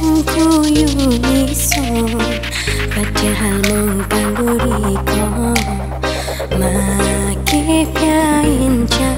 kuyu miso Padahal mengganggu diriku Makin piain jalan